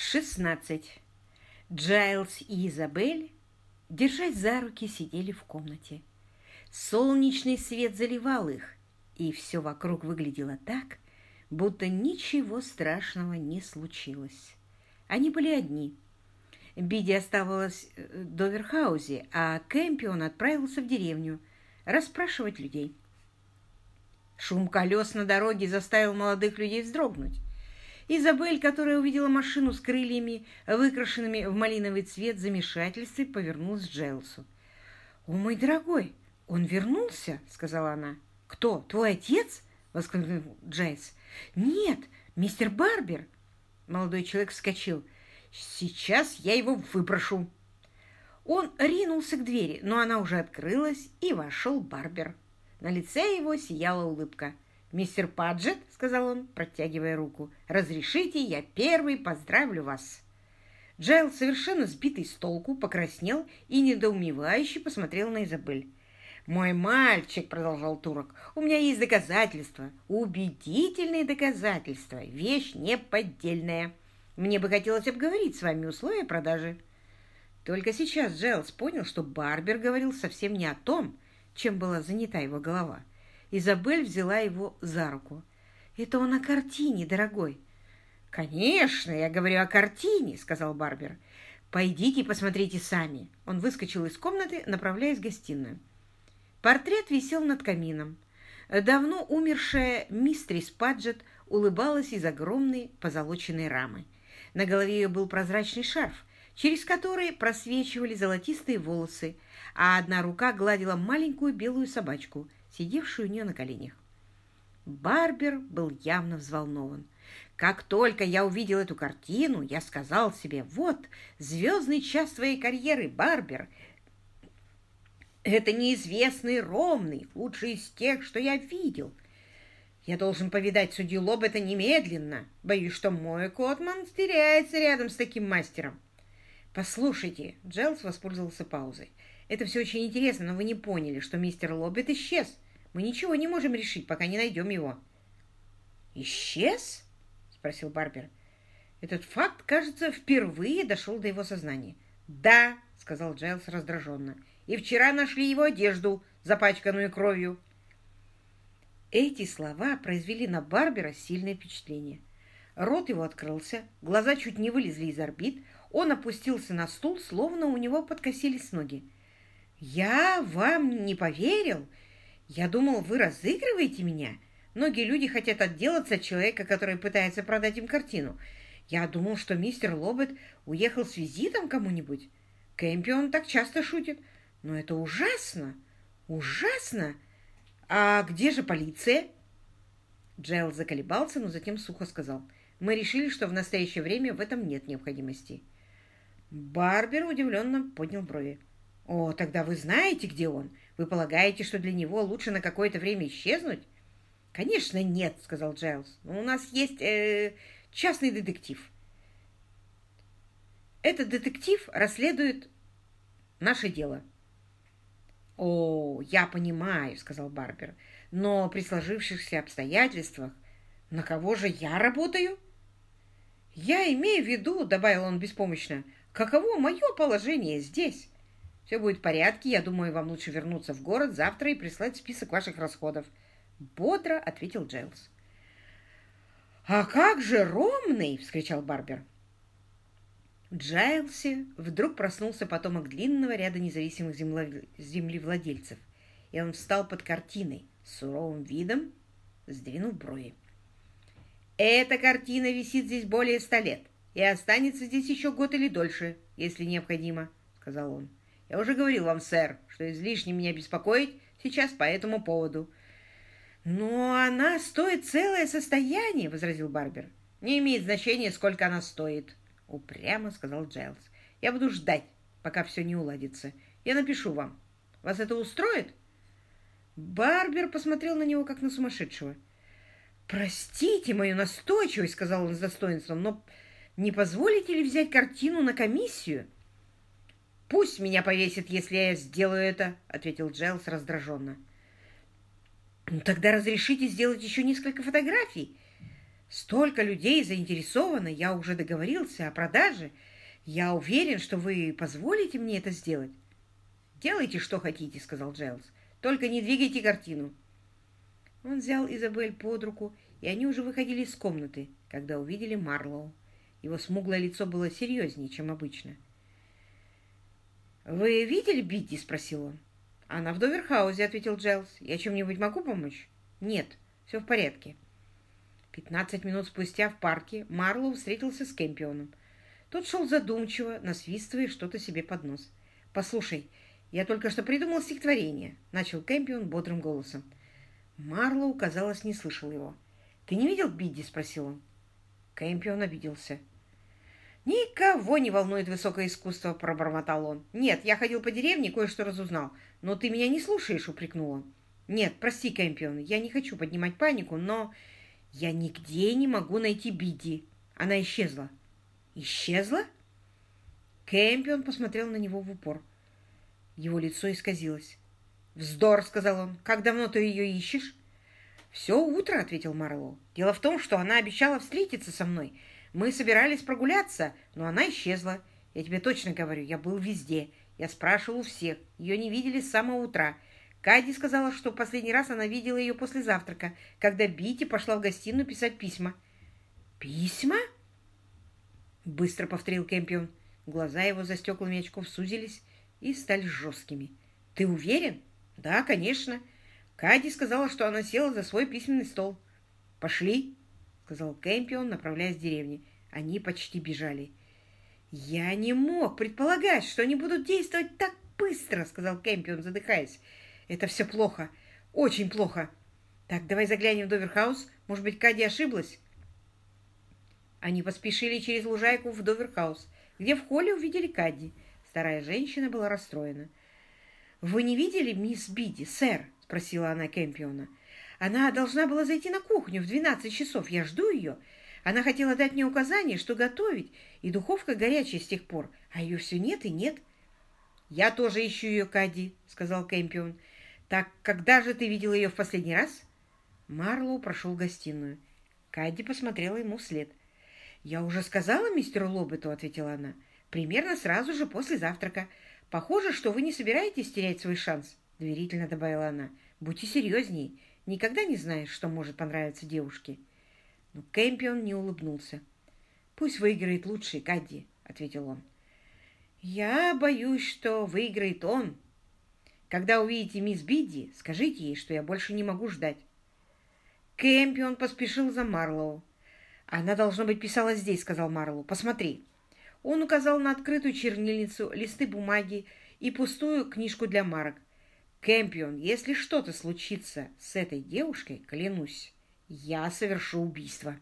16. Джайлз и Изабель, держась за руки, сидели в комнате. Солнечный свет заливал их, и все вокруг выглядело так, будто ничего страшного не случилось. Они были одни. Биди оставалась в Доверхаузе, а Кэмпион отправился в деревню расспрашивать людей. Шум колес на дороге заставил молодых людей вздрогнуть. Изабель, которая увидела машину с крыльями, выкрашенными в малиновый цвет, в повернулась к Джейлсу. «О, мой дорогой, он вернулся?» — сказала она. «Кто, твой отец?» — воскликнул Джейлс. «Нет, мистер Барбер!» Молодой человек вскочил. «Сейчас я его выпрошу!» Он ринулся к двери, но она уже открылась, и вошел Барбер. На лице его сияла улыбка. «Мистер Паджет», — сказал он, протягивая руку, — «разрешите, я первый поздравлю вас». Джайлс, совершенно сбитый с толку, покраснел и недоумевающе посмотрел на Изабель. «Мой мальчик», — продолжал турок, — «у меня есть доказательства, убедительные доказательства, вещь неподдельная. Мне бы хотелось обговорить с вами условия продажи». Только сейчас Джайлс понял, что Барбер говорил совсем не о том, чем была занята его голова. Изабель взяла его за руку. «Это он о картине, дорогой». «Конечно, я говорю о картине», — сказал Барбер. «Пойдите посмотрите сами». Он выскочил из комнаты, направляясь в гостиную. Портрет висел над камином. Давно умершая мистрис Паджет улыбалась из огромной позолоченной рамы. На голове ее был прозрачный шарф, через который просвечивали золотистые волосы, а одна рука гладила маленькую белую собачку — сидевшую у нее на коленях. Барбер был явно взволнован. Как только я увидел эту картину, я сказал себе, вот, звездный час твоей карьеры, Барбер. Это неизвестный ровный, лучший из тех, что я видел. Я должен повидать судью Лобета немедленно. Боюсь, что мой Котман теряется рядом с таким мастером. Послушайте, Джайлс воспользовался паузой. Это все очень интересно, но вы не поняли, что мистер Лоббит исчез. Мы ничего не можем решить, пока не найдем его». «Исчез?» — спросил Барбер. Этот факт, кажется, впервые дошел до его сознания. «Да», — сказал Джайлс раздраженно, — «и вчера нашли его одежду, запачканную кровью». Эти слова произвели на Барбера сильное впечатление. Рот его открылся, глаза чуть не вылезли из орбит, он опустился на стул, словно у него подкосились ноги. «Я вам не поверил. Я думал, вы разыгрываете меня. Многие люди хотят отделаться от человека, который пытается продать им картину. Я думал, что мистер Лобет уехал с визитом кому-нибудь. Кэмпи он так часто шутит. Но это ужасно! Ужасно! А где же полиция?» Джейл заколебался, но затем сухо сказал. «Мы решили, что в настоящее время в этом нет необходимости». Барбер удивленно поднял брови. «О, тогда вы знаете, где он? Вы полагаете, что для него лучше на какое-то время исчезнуть?» «Конечно, нет», — сказал Джайлз. «Но у нас есть э, частный детектив. Этот детектив расследует наше дело». «О, я понимаю», — сказал Барбер. «Но при сложившихся обстоятельствах на кого же я работаю?» «Я имею в виду», — добавил он беспомощно, — «каково мое положение здесь?» Все будет в порядке. Я думаю, вам лучше вернуться в город завтра и прислать список ваших расходов. Бодро ответил Джейлс. «А как же Ромный!» — вскричал Барбер. В вдруг проснулся потомок длинного ряда независимых землевладельцев, и он встал под картиной с суровым видом, сдвинув брови. «Эта картина висит здесь более ста лет и останется здесь еще год или дольше, если необходимо», — сказал он. Я уже говорил вам, сэр, что излишне меня беспокоить сейчас по этому поводу. «Но она стоит целое состояние», — возразил Барбер. «Не имеет значения, сколько она стоит», — упрямо сказал Джайлз. «Я буду ждать, пока все не уладится. Я напишу вам. Вас это устроит?» Барбер посмотрел на него, как на сумасшедшего. «Простите мою настойчивость», — сказал он с достоинством, «но не позволите ли взять картину на комиссию?» «Пусть меня повесит, если я сделаю это», — ответил Джейлс раздраженно. «Ну тогда разрешите сделать еще несколько фотографий. Столько людей заинтересовано, я уже договорился о продаже. Я уверен, что вы позволите мне это сделать. «Делайте, что хотите», — сказал Джайлз. «Только не двигайте картину». Он взял Изабель под руку, и они уже выходили из комнаты, когда увидели Марлоу. Его смуглое лицо было серьезнее, чем обычно. «Вы видели Бидди?» — спросил он. «Она в Доверхаузе», — ответил Джайлз. «Я чем-нибудь могу помочь?» «Нет, все в порядке». Пятнадцать минут спустя в парке Марлоу встретился с Кэмпионом. Тот шел задумчиво, насвистывая что-то себе под нос. «Послушай, я только что придумал стихотворение», — начал Кэмпион бодрым голосом. Марлоу, казалось, не слышал его. «Ты не видел Бидди?» — спросил он. Кэмпион обиделся. «Никого не волнует высокое искусство», — пробормотал он. «Нет, я ходил по деревне, кое-что разузнал. Но ты меня не слушаешь», — упрекнул он. «Нет, прости, Кэмпион, я не хочу поднимать панику, но я нигде не могу найти Бидди. Она исчезла». «Исчезла?» Кэмпион посмотрел на него в упор. Его лицо исказилось. «Вздор!» — сказал он. «Как давно ты ее ищешь?» «Все утро», — ответил Марлоу. «Дело в том, что она обещала встретиться со мной. Мы собирались прогуляться, но она исчезла. Я тебе точно говорю, я был везде. Я спрашивал у всех. Ее не видели с самого утра. Кади сказала, что последний раз она видела ее после завтрака, когда Бити пошла в гостиную писать письма». «Письма?» — быстро повторил Кэмпион. Глаза его за стеклами очков сузились и стали жесткими. «Ты уверен?» «Да, конечно. Кади сказала, что она села за свой письменный стол». «Пошли», — сказал Кэмпион, направляясь в деревню. Они почти бежали. «Я не мог предполагать, что они будут действовать так быстро», — сказал Кэмпион, задыхаясь. «Это все плохо. Очень плохо. Так, давай заглянем в Доверхаус. Может быть, Кади ошиблась?» Они поспешили через лужайку в Доверхаус, где в холле увидели Кадди. Старая женщина была расстроена. «Вы не видели мисс Биди, сэр?» — спросила она Кэмпиона. «Она должна была зайти на кухню в двенадцать часов. Я жду ее. Она хотела дать мне указание, что готовить, и духовка горячая с тех пор, а ее все нет и нет». «Я тоже ищу ее, Кадди», — сказал Кэмпион. «Так когда же ты видел ее в последний раз?» Марлоу прошел в гостиную. Кадди посмотрела ему вслед. «Я уже сказала мистеру Лобету», — ответила она. «Примерно сразу же после завтрака. «Похоже, что вы не собираетесь терять свой шанс», — доверительно добавила она. «Будьте серьезнее. Никогда не знаешь, что может понравиться девушке». Но Кэмпион не улыбнулся. «Пусть выиграет лучший, Кадди», — ответил он. «Я боюсь, что выиграет он. Когда увидите мисс Бидди, скажите ей, что я больше не могу ждать». Кэмпион поспешил за Марлоу. «Она, должно быть, писала здесь», — сказал Марлоу. «Посмотри». Он указал на открытую чернильницу, листы бумаги и пустую книжку для марок. «Кэмпион, если что-то случится с этой девушкой, клянусь, я совершу убийство».